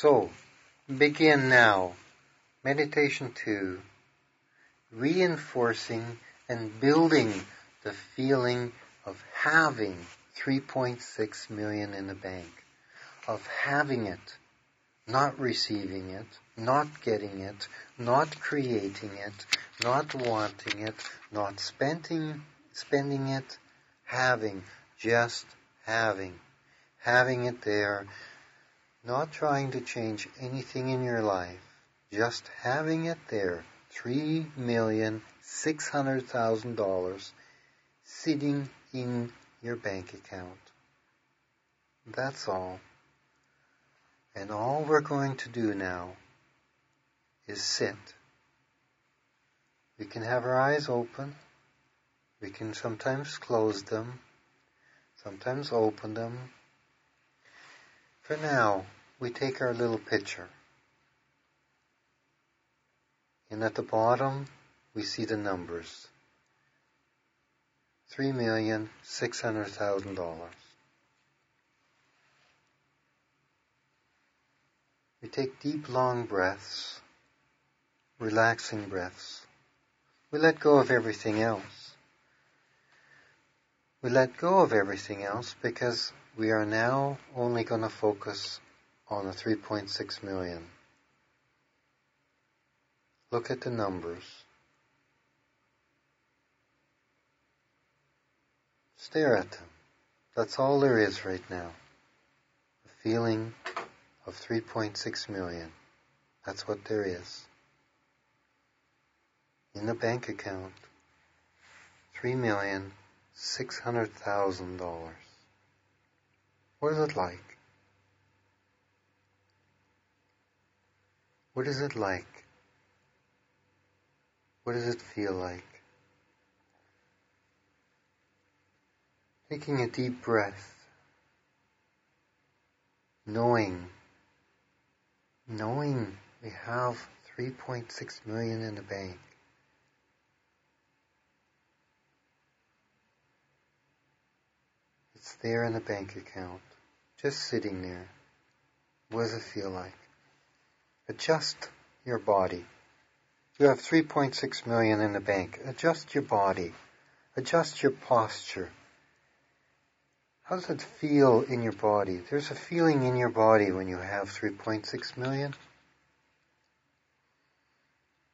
So, begin now. Meditation 2. Reinforcing and building the feeling of having 3.6 million in the bank. Of having it. Not receiving it. Not getting it. Not creating it. Not wanting it. Not spending, spending it. Having. Just having. Having it there not trying to change anything in your life, just having it there, three million six hundred thousand dollars sitting in your bank account. That's all. And all we're going to do now is sit. We can have our eyes open. We can sometimes close them, sometimes open them, for now, we take our little picture. And at the bottom, we see the numbers. Three million six hundred thousand dollars. We take deep long breaths, relaxing breaths. We let go of everything else. We let go of everything else because we are now only going to focus on the 3.6 million. Look at the numbers. Stare at them. That's all there is right now. A feeling of 3.6 million. That's what there is. In the bank account, three million six hundred thousand dollars. What is it like? What is it like? What does it feel like? Taking a deep breath, knowing, knowing we have 3.6 million in the bank. It's there in the bank account, just sitting there. What does it feel like? Adjust your body. You have 3.6 million in the bank. Adjust your body. Adjust your posture. How does it feel in your body? There's a feeling in your body when you have 3.6 million.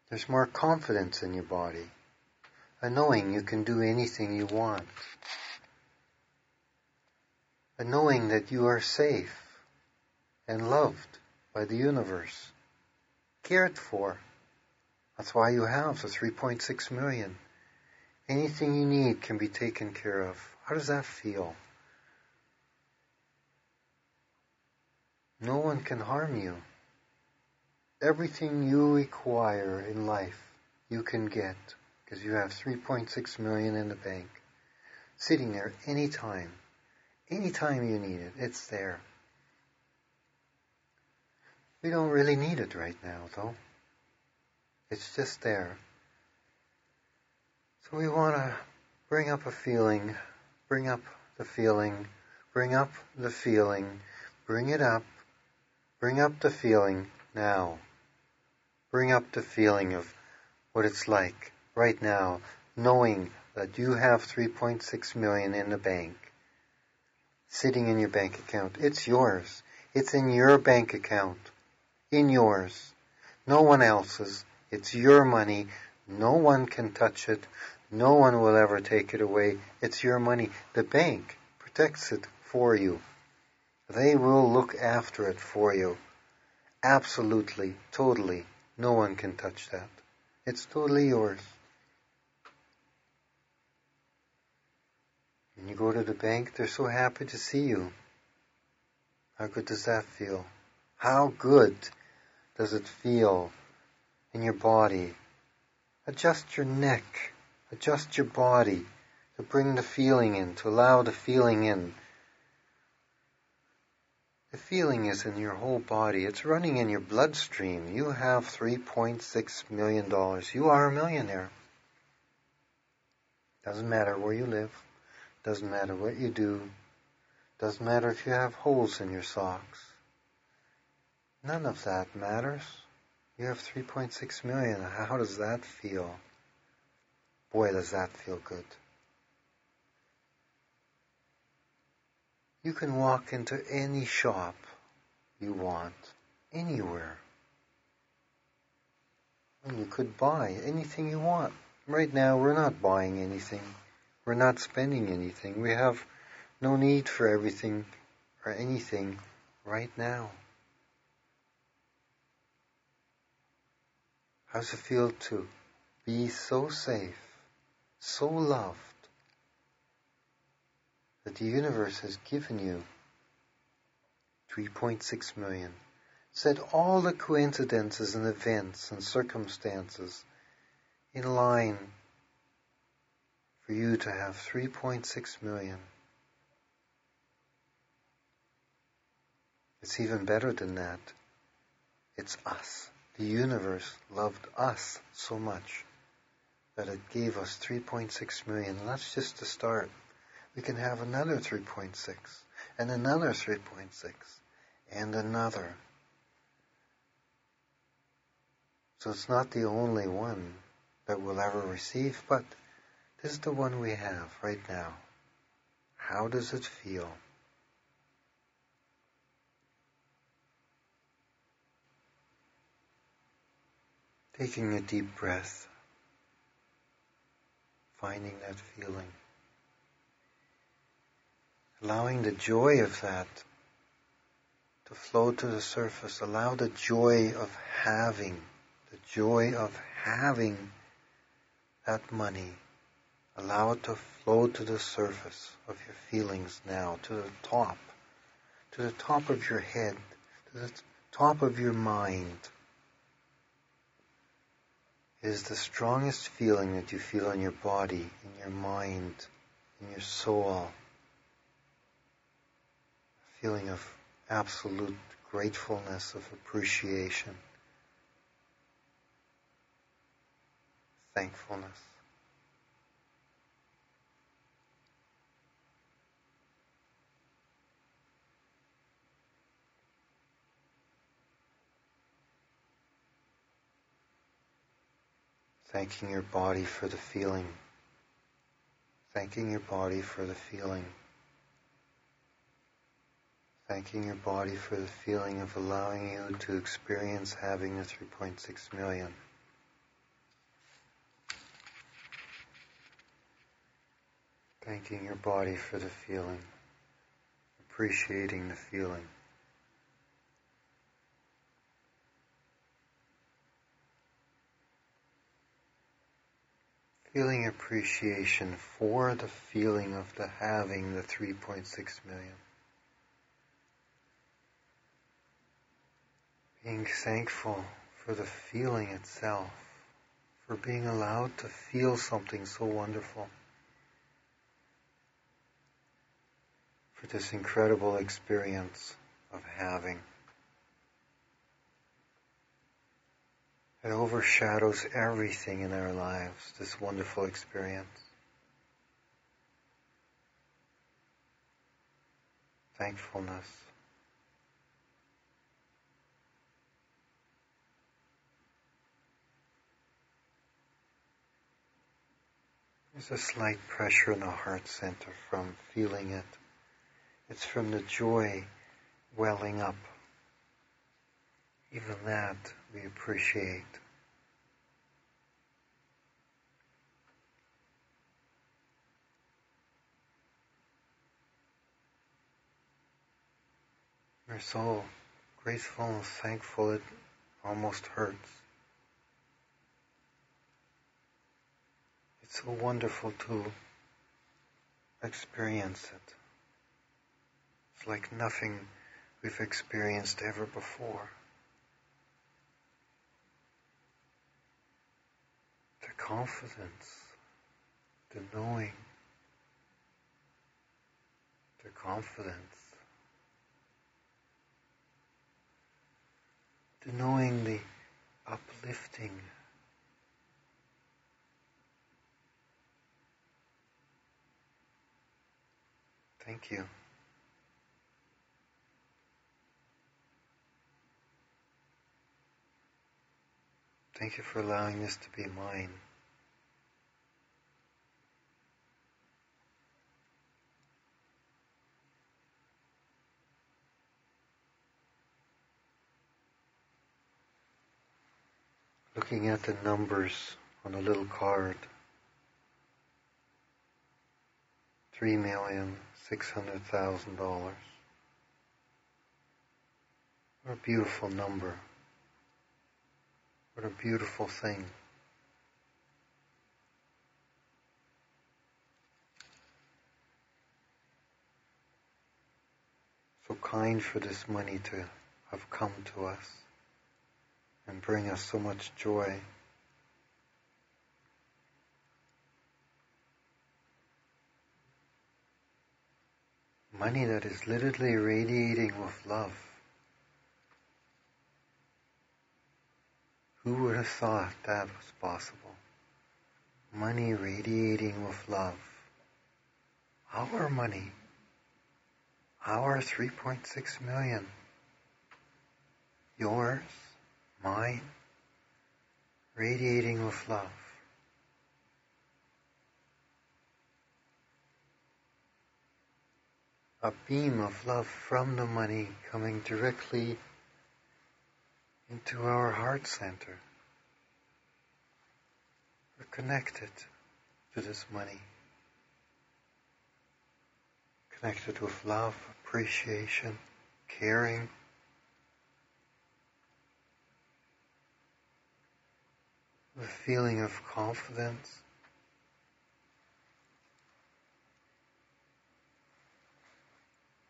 There's more confidence in your body. A knowing you can do anything you want a knowing that you are safe and loved by the universe, cared for. That's why you have the 3.6 million. Anything you need can be taken care of. How does that feel? No one can harm you. Everything you require in life, you can get because you have 3.6 million in the bank, sitting there anytime. Anytime you need it, it's there. We don't really need it right now, though. It's just there. So we want to bring up a feeling, bring up the feeling, bring up the feeling, bring it up, bring up the feeling now. Bring up the feeling of what it's like right now, knowing that you have 3.6 million in the bank sitting in your bank account. It's yours. It's in your bank account. In yours. No one else's. It's your money. No one can touch it. No one will ever take it away. It's your money. The bank protects it for you. They will look after it for you. Absolutely, totally. No one can touch that. It's totally yours. When you go to the bank, they're so happy to see you. How good does that feel? How good does it feel in your body? Adjust your neck, adjust your body to bring the feeling in, to allow the feeling in. The feeling is in your whole body. It's running in your bloodstream. You have $3.6 million. You are a millionaire. Doesn't matter where you live. Doesn't matter what you do. Doesn't matter if you have holes in your socks. None of that matters. You have 3.6 million. How does that feel? Boy, does that feel good. You can walk into any shop you want, anywhere. And you could buy anything you want. Right now, we're not buying anything. We're not spending anything. We have no need for everything or anything right now. How does it feel to be so safe, so loved, that the universe has given you 3.6 million? Set all the coincidences and events and circumstances in line for you to have 3.6 million. It's even better than that. It's us. The universe loved us so much that it gave us 3.6 million. That's just the start. We can have another 3.6 and another 3.6 and another. So it's not the only one that we'll ever receive, but this is the one we have right now. How does it feel? Taking a deep breath, finding that feeling, allowing the joy of that to flow to the surface. Allow the joy of having, the joy of having that money. Allow it to flow to the surface of your feelings now, to the top, to the top of your head, to the top of your mind is the strongest feeling that you feel in your body, in your mind, in your soul. A feeling of absolute gratefulness, of appreciation, thankfulness. Thanking your body for the feeling. Thanking your body for the feeling. Thanking your body for the feeling of allowing you to experience having the 3.6 million. Thanking your body for the feeling. Appreciating the feeling. Feeling appreciation for the feeling of the having the 3.6 million. Being thankful for the feeling itself, for being allowed to feel something so wonderful, for this incredible experience of having. It overshadows everything in our lives, this wonderful experience. Thankfulness. There's a slight pressure in the heart center from feeling it. It's from the joy welling up. Even that we appreciate. We're so grateful and thankful it almost hurts. It's so wonderful to experience it. It's like nothing we've experienced ever before. Confidence, the knowing, the confidence, the knowing the uplifting. Thank you. Thank you for allowing this to be mine. Looking at the numbers on a little card. Three million six hundred thousand dollars. What a beautiful number. What a beautiful thing. So kind for this money to have come to us and bring us so much joy. Money that is literally radiating with love. Who would have thought that was possible? Money radiating with love. Our money. Our 3.6 million. Yours, mine, radiating with love. A beam of love from the money coming directly into our heart center. We're connected to this money. Connected with love, appreciation, caring. The feeling of confidence.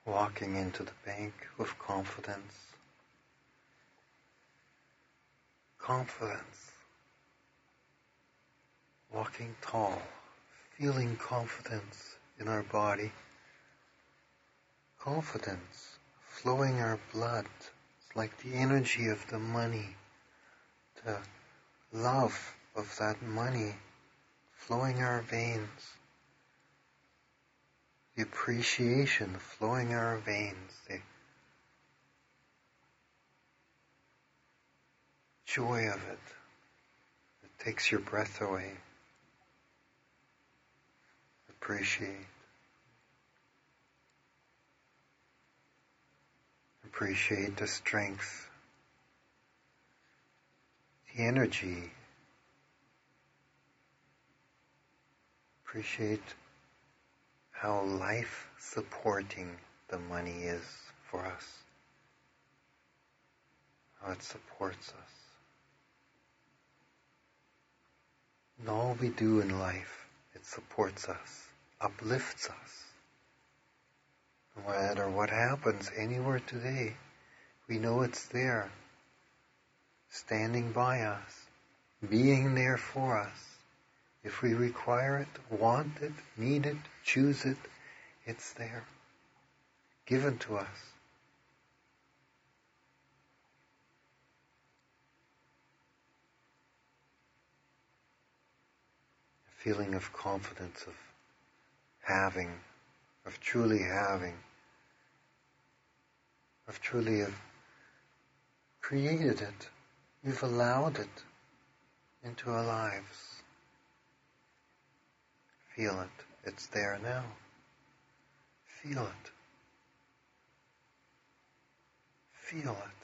Walking into the bank with confidence. confidence. Walking tall, feeling confidence in our body. Confidence flowing our blood. It's like the energy of the money, the love of that money flowing our veins, the appreciation flowing our veins, the joy of it. It takes your breath away. Appreciate. Appreciate the strength, energy. Appreciate how life supporting the money is for us. How it supports us. In all we do in life, it supports us, uplifts us. No matter what happens anywhere today, we know it's there, standing by us, being there for us. If we require it, want it, need it, choose it, it's there, given to us. A feeling of confidence, of having, of truly having, of truly have created it. We've allowed it into our lives. Feel it. It's there now. Feel it. Feel it.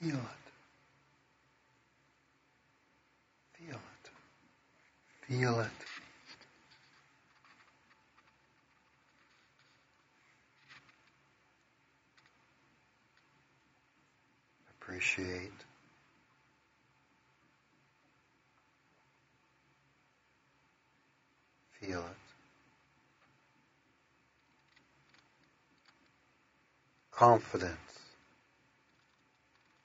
Feel it. Feel it. Appreciate. Feel it. Confidence.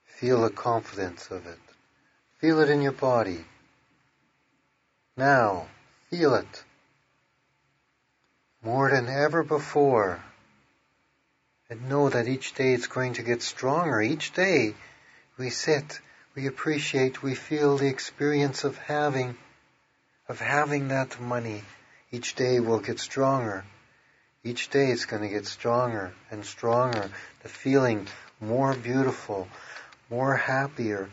Feel the confidence of it. Feel it in your body. Now, feel it. More than ever before. And know that each day it's going to get stronger. Each day we sit, we appreciate, we feel the experience of having, of having that money. Each day will get stronger. Each day it's going to get stronger and stronger. The feeling more beautiful, more happier,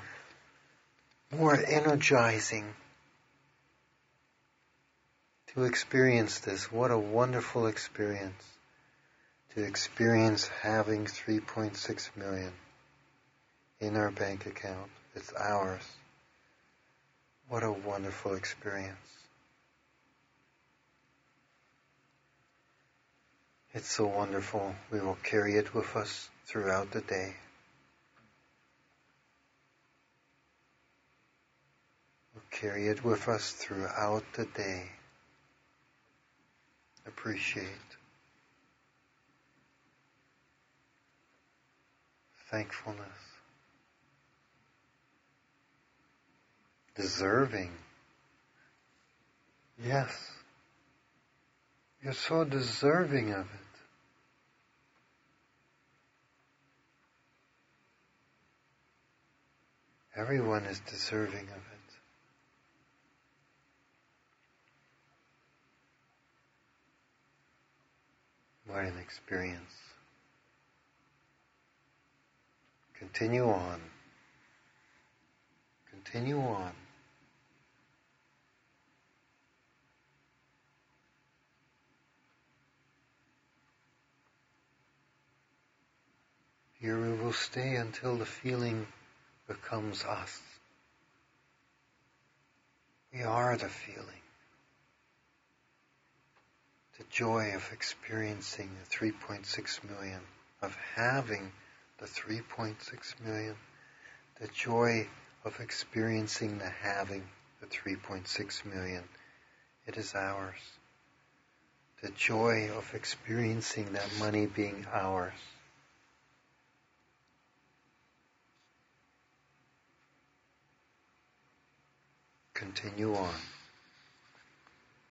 more energizing to experience this. What a wonderful experience to experience having 3.6 million in our bank account. It's ours. What a wonderful experience. It's so wonderful. We will carry it with us throughout the day. We'll carry it with us throughout the day. Appreciate. Thankfulness. Deserving. Yes. You're so deserving of it. Everyone is deserving of it. What an experience. Continue on. Continue on. Here we will stay until the feeling becomes us. We are the feeling. The joy of experiencing the 3.6 million, of having the 3.6 million, the joy of experiencing the having the 3.6 million. It is ours. The joy of experiencing that money being ours. Continue on.